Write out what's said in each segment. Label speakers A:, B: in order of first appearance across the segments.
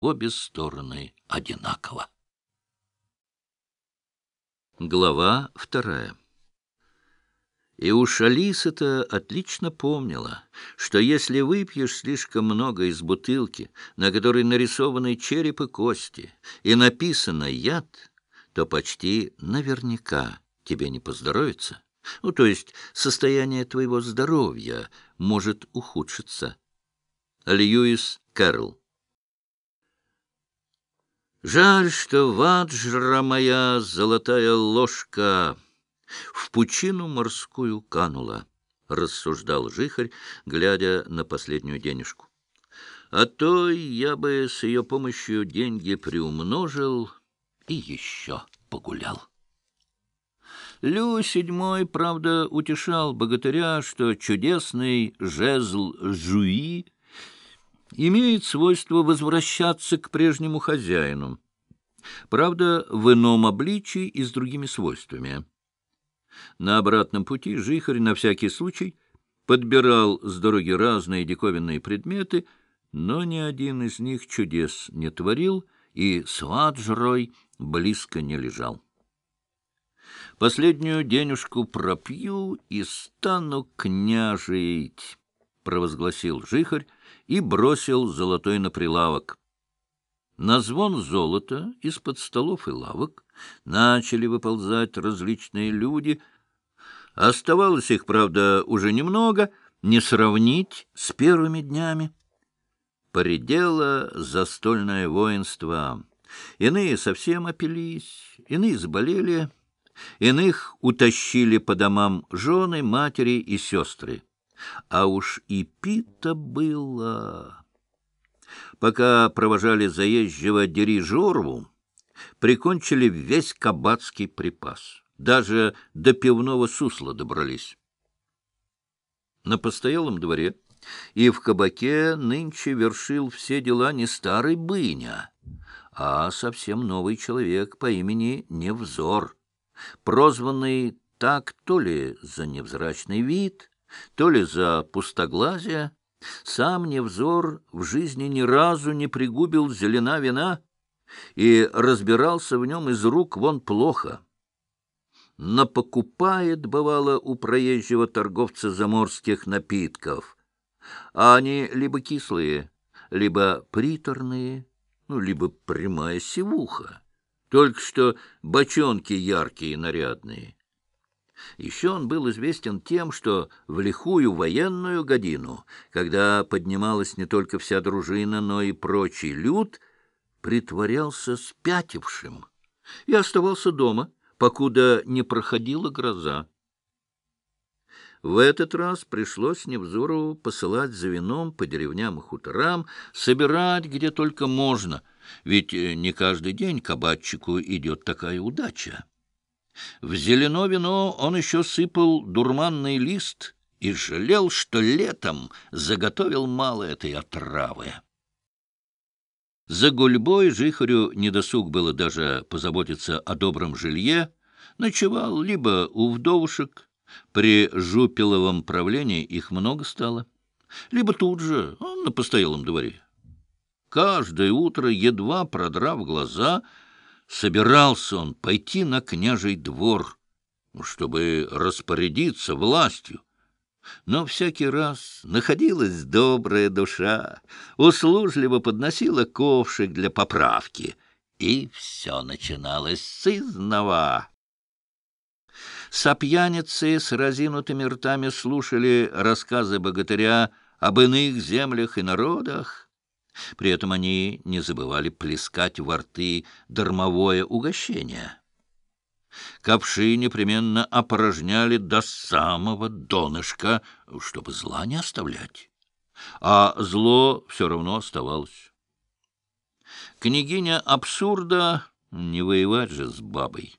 A: обе стороны одинаково. Глава вторая и уж Алиса-то отлично помнила, что если выпьешь слишком много из бутылки, на которой нарисованы череп и кости, и написано «яд», то почти наверняка тебе не поздоровится. Ну, то есть состояние твоего здоровья может ухудшиться. Льюис Кэрролл Жаль, что ваджра моя золотая ложка в пучину морскую канула, — рассуждал жихарь, глядя на последнюю денежку. А то я бы с ее помощью деньги приумножил и еще погулял. Лю седьмой, правда, утешал богатыря, что чудесный жезл Жуи имеет свойство возвращаться к прежнему хозяину. Правда, в ином обличии и с другими свойствами. На обратном пути жихарь на всякий случай подбирал с дороги разные диковинные предметы, но ни один из них чудес не творил и с ваджрой близко не лежал. Последнюю денежку пропью и стану княжить, — провозгласил жихарь и бросил золотой на прилавок. На звон золота из-под столов и лавок начали выползать различные люди. Оставалось их, правда, уже немного, не сравнить с первыми днями. Поредело застольное воинство. Иные совсем опились, иные заболели, иных утащили по домам жены, матери и сестры. А уж и пита было... Пока провожали заезжего дирижерву, прикончили весь кабацкий припас. Даже до пивного сусла добрались. На постоялом дворе и в кабаке нынче вершил все дела не старый быня, а совсем новый человек по имени Невзор, прозванный так то ли за невзрачный вид, то ли за пустоглазие, сам Невзор в жизни ни разу не пригубил зелена вина и разбирался в нем из рук вон плохо. Напокупает, бывало, у проезжего торговца заморских напитков, а они либо кислые, либо приторные, ну, либо прямая сивуха, только что бочонки яркие и нарядные. Еще он был известен тем, что в лихую военную годину, когда поднималась не только вся дружина, но и прочий люд, притворялся спятившим и оставался дома, покуда не проходила гроза. В этот раз пришлось Невзорову посылать за вином по деревням и хуторам, собирать где только можно, ведь не каждый день кабачику идет такая удача. В зелено вино он еще сыпал дурманный лист и жалел, что летом заготовил мало этой отравы. За гульбой жихарю недосуг было даже позаботиться о добром жилье, ночевал либо у вдовушек, при Жупиловом правлении их много стало, либо тут же, на постоялом дворе. Каждое утро, едва продрав глаза, собирался он пойти на княжий двор, чтобы распорядиться властью. Но всякий раз находилась добрая душа, услужливо подносила ковшик для поправки, и все начиналось с изнова. Сопьяницы с разинутыми ртами слушали рассказы богатыря об иных землях и народах, при этом они не забывали плескать во рты дармовое угощение. Ковши непременно опорожняли до самого донышка, чтобы зла не оставлять. А зло все равно оставалось. Княгиня абсурда, не воевать же с бабой,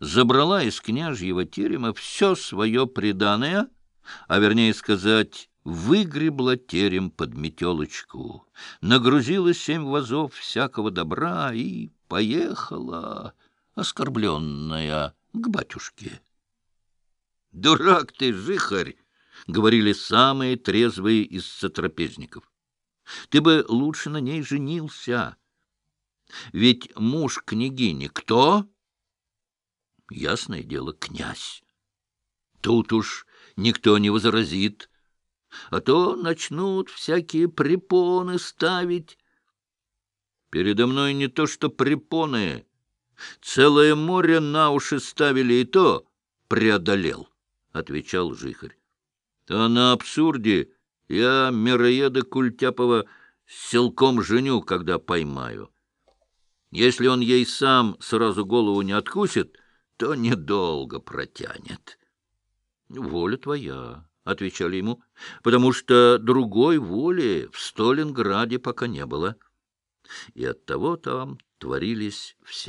A: забрала из княжьего терема все свое преданное, а вернее сказать, выгребла терем под метелочку, нагрузила семь вазов всякого добра и поехала, оскорбленная, к батюшке. — Дурак ты, жихарь! — говорили самые трезвые из сотрапезников. — Ты бы лучше на ней женился, Ведь муж княгини кто? Ясное дело, князь. Тут уж никто не возразит, а то начнут всякие препоны ставить. Передо мной не то что препоны, целое море на уши ставили, и то преодолел, — отвечал Жихарь. А на абсурде я мироеда Культяпова силком женю, когда поймаю. Если он ей сам сразу голову не откусит, то недолго протянет. — Воля твоя, — отвечали ему, — потому что другой воли в Сталинграде пока не было. И оттого там творились вся